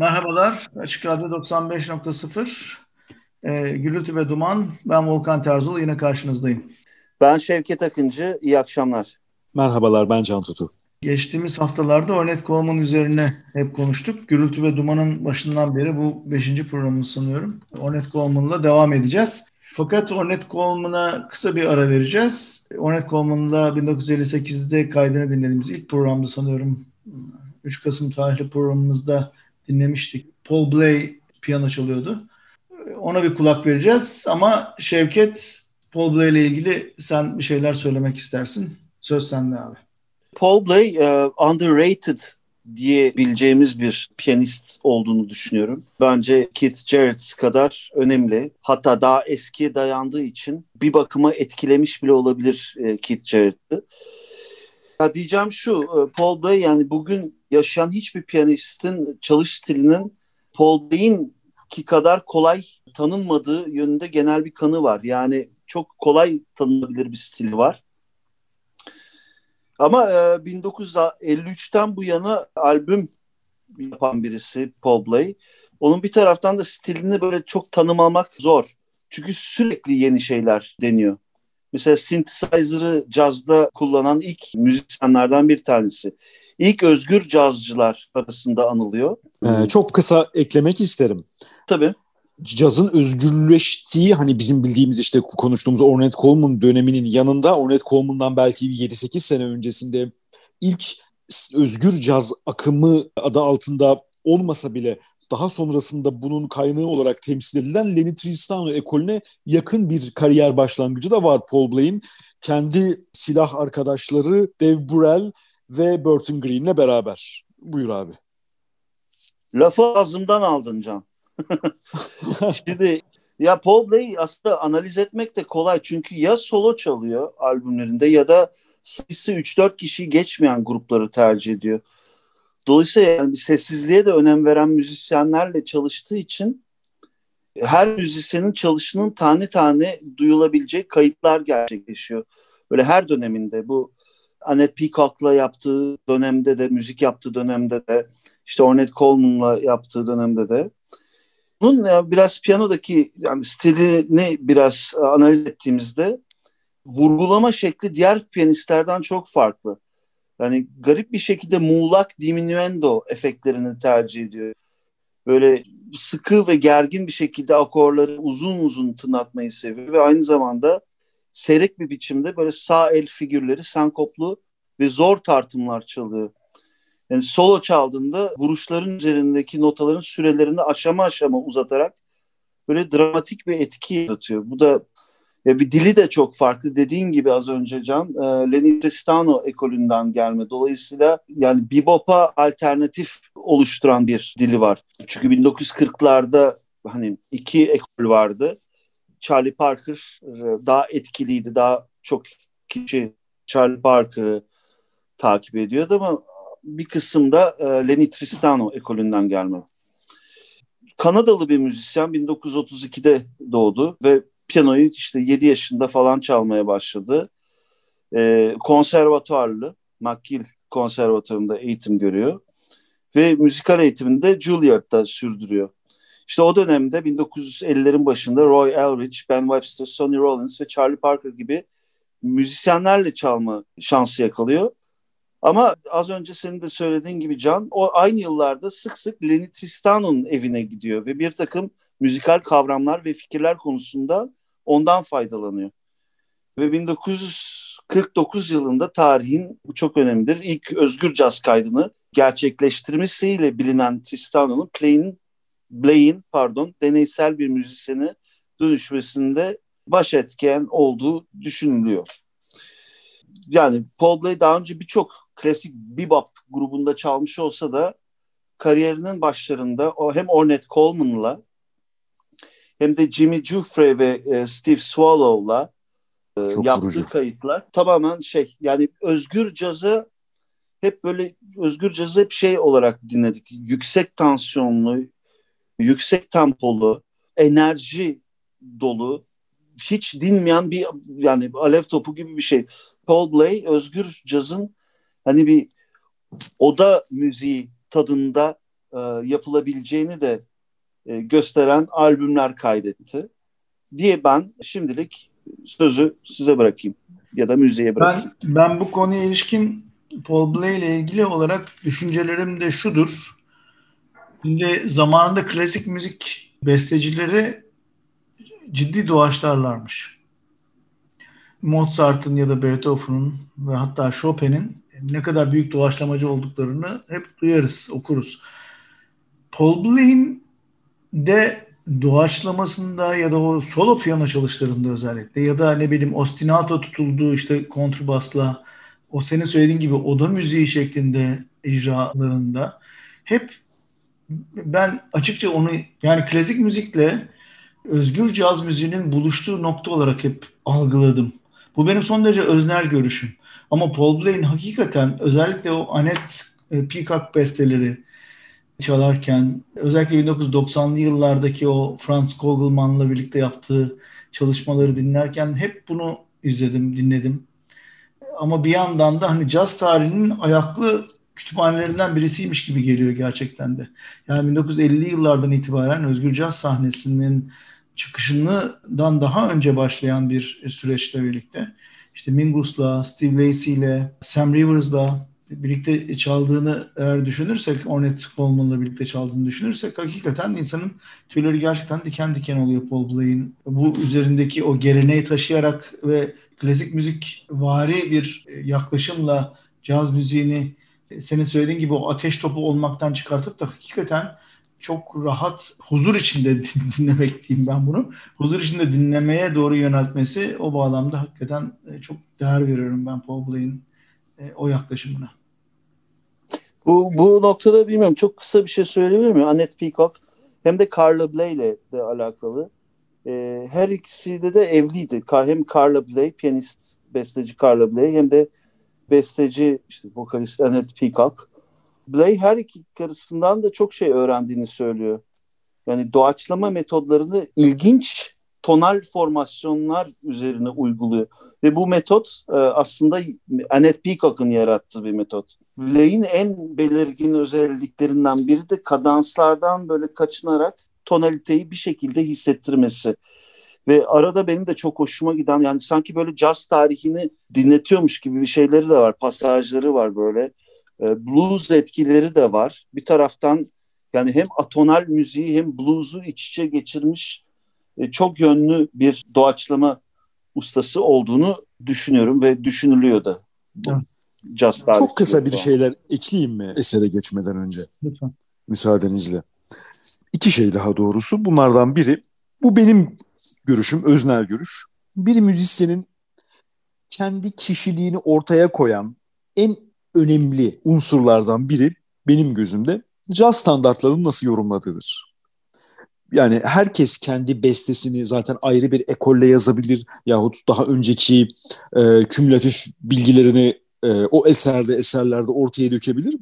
Merhabalar, Açık Radyo 95.0, e, Gürültü ve Duman, ben Volkan Terzul, yine karşınızdayım. Ben Şevket Akıncı, iyi akşamlar. Merhabalar, ben Can Tutu. Geçtiğimiz haftalarda Ornet Coleman üzerine hep konuştuk. Gürültü ve Duman'ın başından beri bu beşinci programımız sanıyorum. Ornet Coleman'la devam edeceğiz. Fakat Ornet Coleman'a kısa bir ara vereceğiz. Ornet Coleman'la 1958'de kaydını dinlediğimiz ilk programda sanıyorum 3 Kasım tarihli programımızda dinlemiştik. Paul Bley piyano çalıyordu. Ona bir kulak vereceğiz ama Şevket Paul Bley ile ilgili sen bir şeyler söylemek istersin. Söz sende abi. Paul Bley uh, underrated diyebileceğimiz bir piyanist olduğunu düşünüyorum. Bence Keith Jarrett kadar önemli. Hatta daha eskiye dayandığı için bir bakıma etkilemiş bile olabilir e, Keith Jarrett'ı. Ya diyeceğim şu, e, Paul Bley yani bugün yaşayan hiçbir piyanistin çalış stilinin Paul Bley'in ki kadar kolay tanınmadığı yönünde genel bir kanı var. Yani çok kolay tanınabilir bir stili var. Ama e, 1953'ten bu yana albüm yapan birisi Paul Bley. Onun bir taraftan da stilini böyle çok tanımlamak zor. Çünkü sürekli yeni şeyler deniyor. Mesela synthesizer'ı cazda kullanan ilk müzisyenlerden bir tanesi. İlk özgür cazcılar arasında anılıyor. Ee, çok kısa eklemek isterim. Tabii cazın özgürleştiği hani bizim bildiğimiz işte konuştuğumuz Ornette Coleman döneminin yanında Ornette Coleman'dan belki 7-8 sene öncesinde ilk özgür caz akımı adı altında olmasa bile daha sonrasında bunun kaynağı olarak temsil edilen Lenny Tristano ekolüne yakın bir kariyer başlangıcı da var Paul Bley'in. Kendi silah arkadaşları Dave Burrell ve Burton Green'le beraber. Buyur abi. Lafı ağzımdan aldın Can. Şimdi ya Paul Bley aslında analiz etmek de kolay çünkü ya solo çalıyor albümlerinde ya da sayısı 3-4 kişiyi geçmeyen grupları tercih ediyor. Dolayısıyla yani sessizliğe de önem veren müzisyenlerle çalıştığı için her müzisyenin çalışının tane tane duyulabilecek kayıtlar gerçekleşiyor. Böyle her döneminde bu Annette Peacock'la yaptığı dönemde de, müzik yaptığı dönemde de, işte Ornette Coleman'la yaptığı dönemde de bunun biraz piyanodaki yani stilini biraz e, analiz ettiğimizde vurgulama şekli diğer piyanistlerden çok farklı. Yani garip bir şekilde muğlak diminuendo efektlerini tercih ediyor. Böyle sıkı ve gergin bir şekilde akorları uzun uzun tınlatmayı seviyor ve aynı zamanda seyrek bir biçimde böyle sağ el figürleri sankoplu ve zor tartımlar çalıyor. Yani solo çaldığında vuruşların üzerindeki notaların sürelerini aşama aşama uzatarak böyle dramatik bir etki yaratıyor. Bu da ya bir dili de çok farklı. Dediğin gibi az önce Can, e, Lenny Tristano ekolünden gelme. Dolayısıyla yani bebop'a alternatif oluşturan bir dili var. Çünkü 1940'larda hani iki ekol vardı. Charlie Parker e, daha etkiliydi. Daha çok kişi Charlie Parker'ı takip ediyordu ama bir kısım da e, Lenny Tristano ekolünden gelme. Kanadalı bir müzisyen 1932'de doğdu ve piyanoyu işte 7 yaşında falan çalmaya başladı. E, konservatuarlı, McGill konservatuarında eğitim görüyor ve müzikal eğitimini de Juilliard'da sürdürüyor. İşte o dönemde 1950'lerin başında Roy Eldridge, Ben Webster, Sonny Rollins ve Charlie Parker gibi müzisyenlerle çalma şansı yakalıyor. Ama az önce senin de söylediğin gibi Can, o aynı yıllarda sık sık Lenny Tristano'nun evine gidiyor ve bir takım müzikal kavramlar ve fikirler konusunda ondan faydalanıyor. Ve 1949 yılında tarihin bu çok önemlidir. İlk özgür caz kaydını gerçekleştirmesiyle bilinen Tristano'nun Play'in Blay'in pardon deneysel bir müzisyene dönüşmesinde baş etken olduğu düşünülüyor. Yani Paul Bley daha önce birçok klasik bebop grubunda çalmış olsa da kariyerinin başlarında o hem Ornette Coleman'la hem de Jimmy Giuffre ve e, Steve Swallow'la e, yaptığı vurucu. kayıtlar tamamen şey yani özgür cazı hep böyle özgür cazı hep şey olarak dinledik. Yüksek tansiyonlu, yüksek tempolu, enerji dolu, hiç dinmeyen bir yani alev topu gibi bir şey. Paul Bley özgür cazın hani bir oda müziği tadında e, yapılabileceğini de e, gösteren albümler kaydetti diye ben şimdilik sözü size bırakayım ya da müziğe bırakayım. Ben, ben bu konuya ilişkin Paul Bley ile ilgili olarak düşüncelerim de şudur. Şimdi zamanında klasik müzik bestecileri ciddi doğaçlarlarmış. Mozart'ın ya da Beethoven'ın ve hatta Chopin'in ne kadar büyük doğaçlamacı olduklarını hep duyarız, okuruz. Paul Bley'in de doğaçlamasında ya da o solo piyano çalışlarında özellikle ya da ne bileyim ostinato tutulduğu işte kontrbasla o senin söylediğin gibi oda müziği şeklinde icralarında hep ben açıkça onu yani klasik müzikle özgür caz müziğinin buluştuğu nokta olarak hep algıladım. Bu benim son derece öznel görüşüm. Ama Paul Bley'in hakikaten özellikle o Annette e, Peacock besteleri çalarken özellikle 1990'lı yıllardaki o Franz Kogelman'la birlikte yaptığı çalışmaları dinlerken hep bunu izledim, dinledim. Ama bir yandan da hani caz tarihinin ayaklı kütüphanelerinden birisiymiş gibi geliyor gerçekten de. Yani 1950'li yıllardan itibaren özgür caz sahnesinin çıkışından daha önce başlayan bir süreçle birlikte işte Mingus'la, Steve Lacy'yle, Sam Rivers'la birlikte çaldığını eğer düşünürsek, Ornette Coleman'la birlikte çaldığını düşünürsek hakikaten insanın tüyleri gerçekten diken diken oluyor Paul Bley'in. Bu üzerindeki o geleneği taşıyarak ve klasik müzik vari bir yaklaşımla caz müziğini senin söylediğin gibi o ateş topu olmaktan çıkartıp da hakikaten çok rahat huzur içinde dinlemek diyeyim ben bunu. Huzur içinde dinlemeye doğru yöneltmesi o bağlamda hakikaten e, çok değer veriyorum ben Paul Bley'in e, o yaklaşımına. Bu, bu noktada bilmiyorum çok kısa bir şey söyleyebilir miyim? Annette Peacock hem de Carla Bley ile de alakalı. E, her ikisi de de evliydi. Hem Carla Bley, piyanist, besteci Carla Bley hem de besteci işte vokalist Annette Peacock. Bley her iki karısından da çok şey öğrendiğini söylüyor. Yani doğaçlama metodlarını ilginç tonal formasyonlar üzerine uyguluyor. Ve bu metot e, aslında Annette Peacock'ın yarattığı bir metot. Bley'in en belirgin özelliklerinden biri de kadanslardan böyle kaçınarak tonaliteyi bir şekilde hissettirmesi. Ve arada benim de çok hoşuma giden yani sanki böyle jazz tarihini dinletiyormuş gibi bir şeyleri de var. Pasajları var böyle. E, blues etkileri de var. Bir taraftan yani hem atonal müziği hem blues'u iç içe geçirmiş e, çok yönlü bir doğaçlama ustası olduğunu düşünüyorum ve düşünülüyor da. Evet. Just Çok kısa bir şeyler ekleyeyim mi esere geçmeden önce? Lütfen. Müsaadenizle. İki şey daha doğrusu. Bunlardan biri, bu benim görüşüm, öznel görüş. Bir müzisyenin kendi kişiliğini ortaya koyan en önemli unsurlardan biri benim gözümde caz standartlarını nasıl yorumladığıdır. Yani herkes kendi bestesini zaten ayrı bir ekolle yazabilir yahut daha önceki e, kümülatif bilgilerini e, o eserde, eserlerde ortaya dökebilir.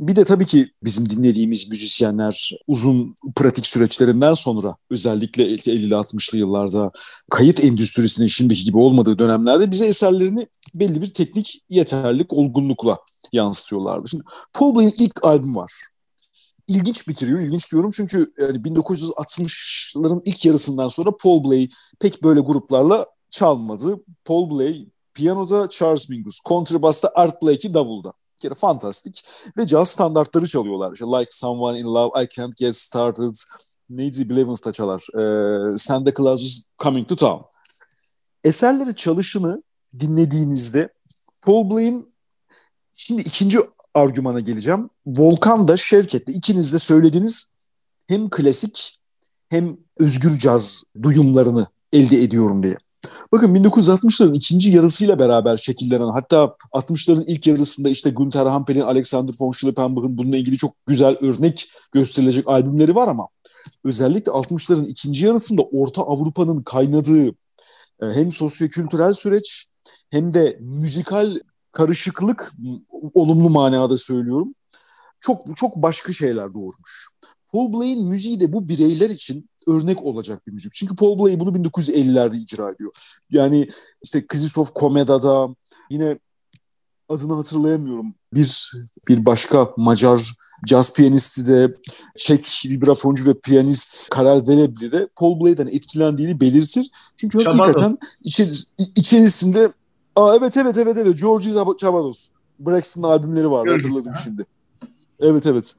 Bir de tabii ki bizim dinlediğimiz müzisyenler uzun pratik süreçlerinden sonra özellikle 50-60'lı yıllarda kayıt endüstrisinin şimdiki gibi olmadığı dönemlerde bize eserlerini belli bir teknik yeterlik, olgunlukla yansıtıyorlardı. Şimdi Paul Bley'in ilk albüm var. İlginç bitiriyor. İlginç diyorum çünkü yani 1960'ların ilk yarısından sonra Paul Bley pek böyle gruplarla çalmadı. Paul Bley Piyanoda Charles Mingus, kontrabasta Art Blakey davulda. Bir kere fantastik. Ve caz standartları çalıyorlar. İşte Like Someone in Love, I Can't Get Started, Needy Blevins çalar. Ee, Santa Claus is Coming to Town. Eserleri çalışını dinlediğinizde Paul Bley'in şimdi ikinci argümana geleceğim. Volkan da Şevket de ikiniz de söylediğiniz hem klasik hem özgür caz duyumlarını elde ediyorum diye. Bakın 1960'ların ikinci yarısıyla beraber şekillenen hatta 60'ların ilk yarısında işte Günter Hampel'in, Alexander von Schlippenbach'ın bununla ilgili çok güzel örnek gösterilecek albümleri var ama özellikle 60'ların ikinci yarısında Orta Avrupa'nın kaynadığı e, hem sosyokültürel süreç hem de müzikal karışıklık olumlu manada söylüyorum. Çok çok başka şeyler doğurmuş. Paul Bley'in müziği de bu bireyler için örnek olacak bir müzik. Çünkü Paul Bley bunu 1950'lerde icra ediyor. Yani işte Krzysztof Komeda'da yine adını hatırlayamıyorum. Bir bir başka Macar caz piyanisti de Çek vibrafoncu ve piyanist Karel Velebli de Paul Bley'den etkilendiğini belirtir. Çünkü Çabados. hakikaten içeris içerisinde Aa, evet evet evet evet George Çabados. Braxton'ın albümleri vardı Gördüm hatırladım ha. şimdi. Evet evet.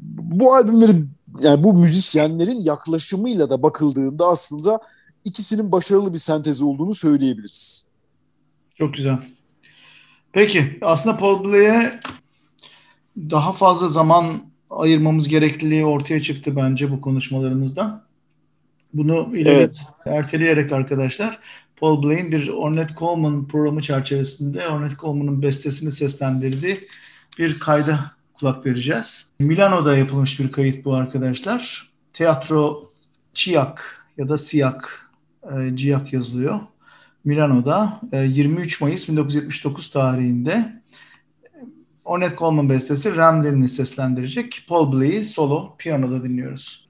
Bu albümleri yani bu müzisyenlerin yaklaşımıyla da bakıldığında aslında ikisinin başarılı bir sentezi olduğunu söyleyebiliriz. Çok güzel. Peki aslında Paul Bley'e daha fazla zaman ayırmamız gerekliliği ortaya çıktı bence bu konuşmalarımızdan. Bunu ileri evet. erteleyerek arkadaşlar Paul Bley'in bir Ornette Coleman programı çerçevesinde Ornette Coleman'ın bestesini seslendirdiği bir kayda kulak vereceğiz. Milano'da yapılmış bir kayıt bu arkadaşlar. Teatro Ciak ya da Siak, e, Ciak yazılıyor. Milano'da 23 e, Mayıs 1979 tarihinde Ornette Coleman bestesi Ramden'i seslendirecek. Paul Bley'i solo piyanoda dinliyoruz.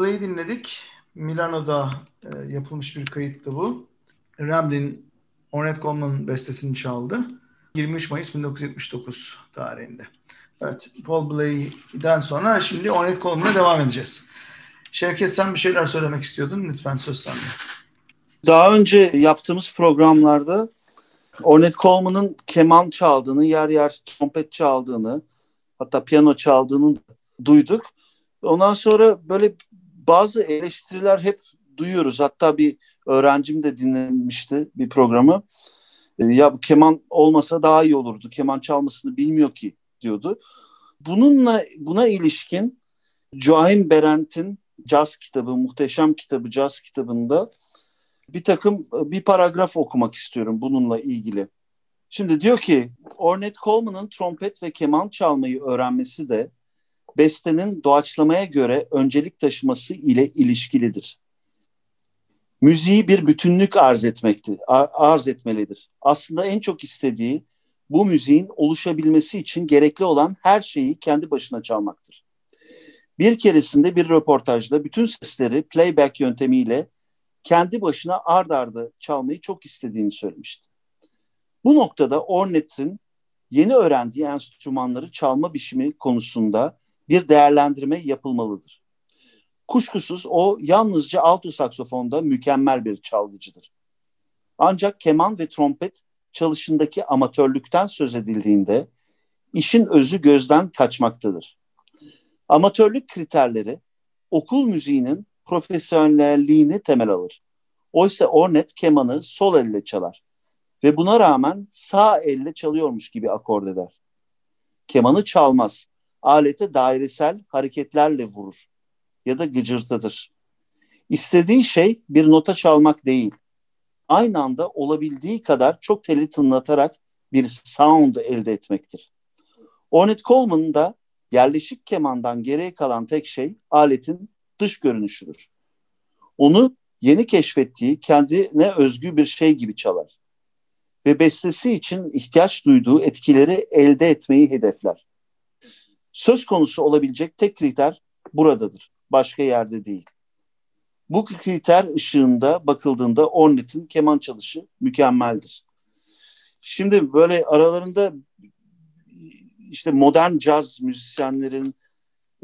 Blay'i dinledik. Milano'da e, yapılmış bir kayıttı bu. Ramdin Ornette Coleman bestesini çaldı. 23 Mayıs 1979 tarihinde. Evet, Paul Blay'den sonra şimdi Ornette Coleman'a devam edeceğiz. Şevket sen bir şeyler söylemek istiyordun. Lütfen söz sende. Daha önce yaptığımız programlarda Ornette Coleman'ın keman çaldığını, yer yer trompet çaldığını, hatta piyano çaldığını duyduk. Ondan sonra böyle bazı eleştiriler hep duyuyoruz. Hatta bir öğrencim de dinlemişti bir programı. E, ya bu keman olmasa daha iyi olurdu. Keman çalmasını bilmiyor ki diyordu. Bununla buna ilişkin Joachim Berendt'in Jazz kitabı, muhteşem kitabı Jazz kitabında bir takım bir paragraf okumak istiyorum bununla ilgili. Şimdi diyor ki Ornette Coleman'ın trompet ve keman çalmayı öğrenmesi de bestenin doğaçlamaya göre öncelik taşıması ile ilişkilidir. Müziği bir bütünlük arz etmekti, arz etmelidir. Aslında en çok istediği bu müziğin oluşabilmesi için gerekli olan her şeyi kendi başına çalmaktır. Bir keresinde bir röportajda bütün sesleri playback yöntemiyle kendi başına ard arda çalmayı çok istediğini söylemişti. Bu noktada Ornette'in yeni öğrendiği enstrümanları çalma biçimi konusunda bir değerlendirme yapılmalıdır. Kuşkusuz o yalnızca alto saksofonda mükemmel bir çalgıcıdır. Ancak keman ve trompet çalışındaki amatörlükten söz edildiğinde işin özü gözden kaçmaktadır. Amatörlük kriterleri okul müziğinin profesyonelliğini temel alır. Oysa Ornet kemanı sol elle çalar ve buna rağmen sağ elle çalıyormuş gibi akord eder. Kemanı çalmaz, alete dairesel hareketlerle vurur ya da gıcırtıdır. İstediği şey bir nota çalmak değil, aynı anda olabildiği kadar çok teli tınlatarak bir sound elde etmektir. Ornette Coleman'ın da yerleşik kemandan geriye kalan tek şey aletin dış görünüşüdür. Onu yeni keşfettiği kendine özgü bir şey gibi çalar. Ve bestesi için ihtiyaç duyduğu etkileri elde etmeyi hedefler. Söz konusu olabilecek tek kriter buradadır. Başka yerde değil. Bu kriter ışığında bakıldığında Ornette'in keman çalışı mükemmeldir. Şimdi böyle aralarında işte modern caz müzisyenlerin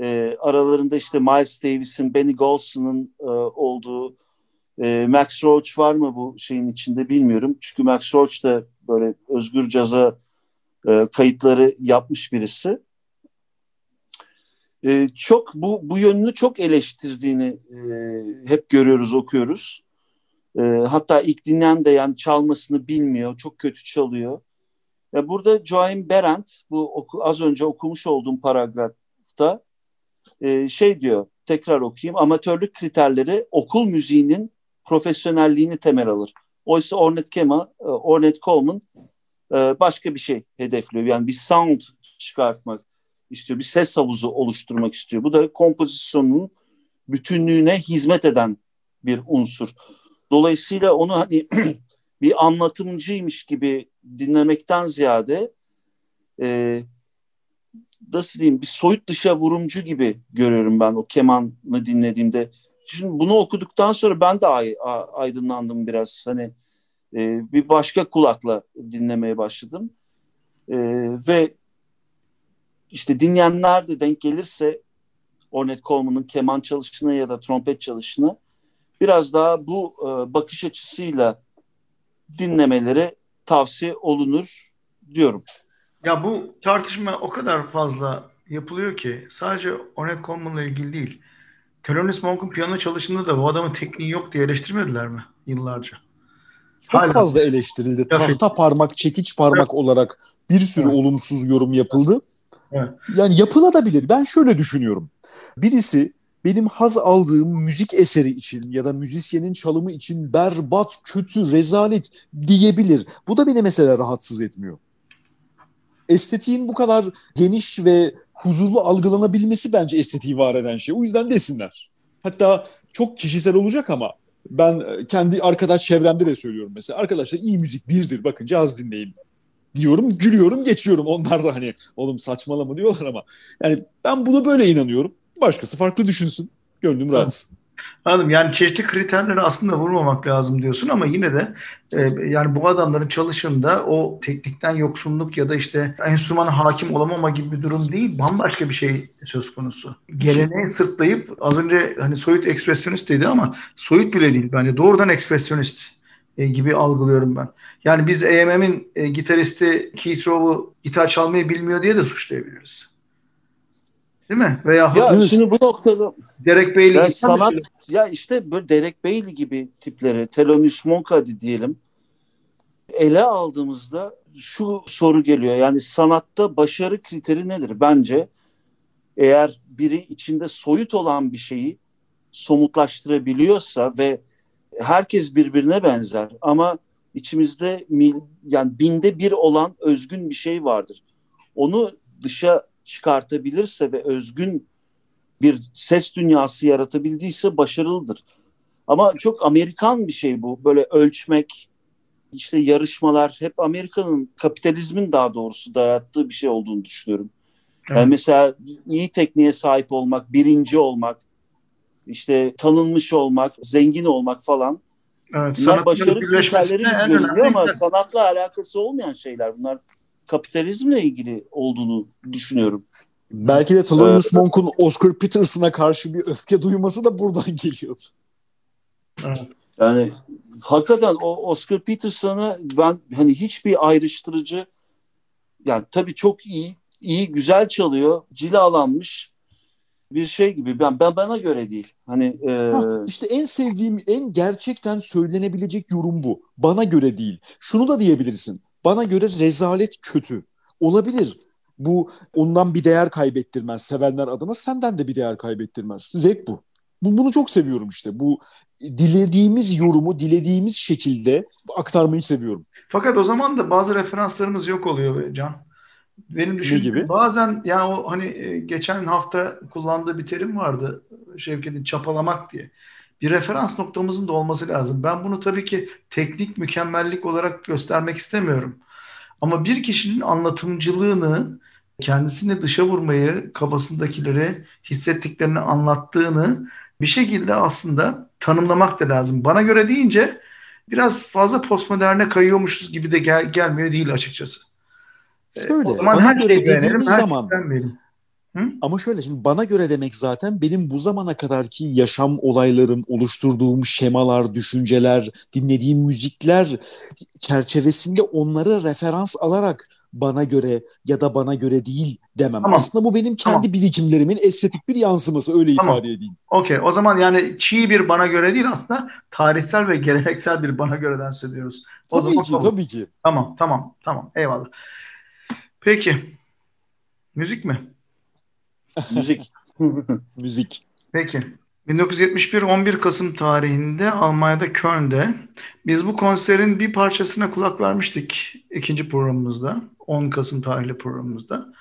e, aralarında işte Miles Davis'in, Benny Golson'un e, olduğu e, Max Roach var mı bu şeyin içinde bilmiyorum. Çünkü Max Roach da böyle özgür caza e, kayıtları yapmış birisi. E, çok bu bu yönünü çok eleştirdiğini e, hep görüyoruz, okuyoruz. E, hatta ilk dinleyen de yani çalmasını bilmiyor, çok kötü çalıyor. Ya burada Joachim Berendt bu oku, az önce okumuş olduğum paragrafta e, şey diyor, tekrar okuyayım. Amatörlük kriterleri okul müziğinin profesyonelliğini temel alır. Oysa Ornette Kema, e, Ornette Coleman e, başka bir şey hedefliyor. Yani bir sound çıkartmak istiyor, bir ses havuzu oluşturmak istiyor. Bu da kompozisyonun bütünlüğüne hizmet eden bir unsur. Dolayısıyla onu hani bir anlatımcıymış gibi dinlemekten ziyade e, nasıl diyeyim bir soyut dışa vurumcu gibi görüyorum ben o kemanı dinlediğimde. Şimdi bunu okuduktan sonra ben de ay, aydınlandım biraz. Hani e, bir başka kulakla dinlemeye başladım. E, ve işte dinleyenler de denk gelirse Ornette Coleman'ın keman çalışına ya da trompet çalışına biraz daha bu e, bakış açısıyla dinlemeleri tavsiye olunur diyorum. Ya bu tartışma o kadar fazla yapılıyor ki sadece Ornette Coleman'la ilgili değil. Thelonious Monk'un piyano çalışında da bu adamın tekniği yok diye eleştirmediler mi yıllarca? Çok Hala. fazla eleştirildi. Tahta parmak, çekiç parmak evet. olarak bir sürü evet. olumsuz yorum yapıldı. Evet. Yani yapılabilir. Ben şöyle düşünüyorum. Birisi benim haz aldığım müzik eseri için ya da müzisyenin çalımı için berbat, kötü, rezalet diyebilir. Bu da beni mesela rahatsız etmiyor. Estetiğin bu kadar geniş ve huzurlu algılanabilmesi bence estetiği var eden şey. O yüzden desinler. Hatta çok kişisel olacak ama ben kendi arkadaş çevremde de söylüyorum mesela. Arkadaşlar iyi müzik birdir bakın caz dinleyin diyorum gülüyorum geçiyorum. Onlar da hani oğlum saçmalama diyorlar ama yani ben buna böyle inanıyorum. Başkası farklı düşünsün. Gönlüm rahat. Anladım. Yani çeşitli kriterleri aslında vurmamak lazım diyorsun ama yine de e, yani bu adamların çalışında o teknikten yoksunluk ya da işte enstrümana hakim olamama gibi bir durum değil. Bambaşka bir şey söz konusu. Geleneği sırtlayıp az önce hani soyut ekspresyonist dedi ama soyut bile değil bence. Doğrudan ekspresyonist e, gibi algılıyorum ben. Yani biz EMM'in e, gitaristi Keith Rowe'u gitar çalmayı bilmiyor diye de suçlayabiliriz. Değil mi? Veya ya şimdi bu noktada Derek Bailey yani sanat ya işte böyle Derek Bailey gibi tipleri Thelonious Monk hadi diyelim ele aldığımızda şu soru geliyor. Yani sanatta başarı kriteri nedir? Bence eğer biri içinde soyut olan bir şeyi somutlaştırabiliyorsa ve herkes birbirine benzer ama içimizde yani binde bir olan özgün bir şey vardır. Onu dışa çıkartabilirse ve özgün bir ses dünyası yaratabildiyse başarılıdır. Ama çok Amerikan bir şey bu. Böyle ölçmek, işte yarışmalar hep Amerika'nın kapitalizmin daha doğrusu dayattığı bir şey olduğunu düşünüyorum. Evet. Yani mesela iyi tekniğe sahip olmak, birinci olmak, işte tanınmış olmak, zengin olmak falan. Evet, Bunlar başarı kriterleri gibi görünüyor ama sanatla alakası olmayan şeyler. Bunlar kapitalizmle ilgili olduğunu düşünüyorum. Belki de Thelonious ee, Monk'un Oscar Peterson'a karşı bir öfke duyması da buradan geliyordu. Yani hakikaten o Oscar Peterson'a ben hani hiçbir ayrıştırıcı yani tabii çok iyi, iyi güzel çalıyor, cilalanmış bir şey gibi. Ben, ben bana göre değil. Hani e... ha, işte en sevdiğim, en gerçekten söylenebilecek yorum bu. Bana göre değil. Şunu da diyebilirsin. Bana göre rezalet kötü. Olabilir. Bu ondan bir değer kaybettirmez sevenler adına senden de bir değer kaybettirmez. Zevk bu. bu bunu çok seviyorum işte. Bu dilediğimiz yorumu dilediğimiz şekilde aktarmayı seviyorum. Fakat o zaman da bazı referanslarımız yok oluyor Can. Benim düşündüğüm bazen yani o hani e, geçen hafta kullandığı bir terim vardı Şevket'in çapalamak diye. Bir referans noktamızın da olması lazım. Ben bunu tabii ki teknik mükemmellik olarak göstermek istemiyorum. Ama bir kişinin anlatımcılığını kendisini dışa vurmayı, kafasındakileri, hissettiklerini anlattığını bir şekilde aslında tanımlamak da lazım. Bana göre deyince biraz fazla postmoderne kayıyormuşuz gibi de gel gelmiyor değil açıkçası. Şöyle, o zaman bana göre dediğimiz zaman Hı? Ama şöyle şimdi bana göre demek zaten benim bu zamana kadarki yaşam olaylarım, oluşturduğum şemalar, düşünceler, dinlediğim müzikler çerçevesinde onları referans alarak bana göre ya da bana göre değil demem. Tamam. Aslında bu benim kendi tamam. birikimlerimin estetik bir yansıması öyle tamam. ifade edeyim. Okey o zaman yani çiğ bir bana göre değil aslında tarihsel ve geleneksel bir bana göreden söylüyoruz. O tabii zaman, ki tamam. tabii ki. Tamam tamam tamam eyvallah. Peki müzik mi? müzik. müzik. Peki. 1971 11 Kasım tarihinde Almanya'da Köln'de biz bu konserin bir parçasına kulak vermiştik ikinci programımızda. 10 Kasım tarihli programımızda.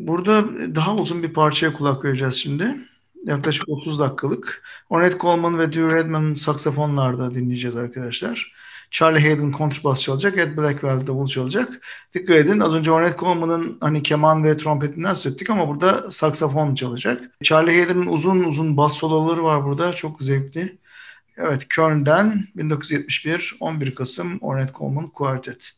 Burada daha uzun bir parçaya kulak vereceğiz şimdi. Yaklaşık 30 dakikalık. Ornette Coleman ve Dewey Redman'ın saksafonlarda dinleyeceğiz arkadaşlar. Charlie Hayden kontrbas çalacak. Ed Blackwell davul çalacak. Dikkat edin az önce Ornette Coleman'ın hani keman ve trompetinden söz ama burada saksafon çalacak. Charlie Hayden'ın uzun uzun bas soloları var burada. Çok zevkli. Evet Köln'den 1971 11 Kasım Ornette Coleman Quartet.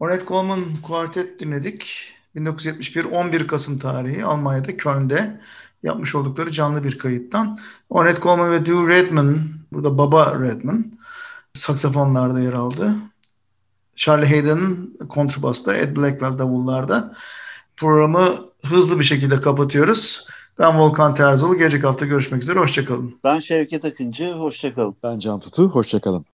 Ornette Coleman kuartet dinledik. 1971 11 Kasım tarihi Almanya'da Köln'de yapmış oldukları canlı bir kayıttan. Ornette Coleman ve Drew Redman, burada baba Redman, saksafonlarda yer aldı. Charlie Hayden kontrbasta, Ed Blackwell davullarda. Programı hızlı bir şekilde kapatıyoruz. Ben Volkan Terzolu. Gelecek hafta görüşmek üzere. Hoşçakalın. Ben Şevket Akıncı. Hoşçakalın. Ben Can Tutu. Hoşçakalın.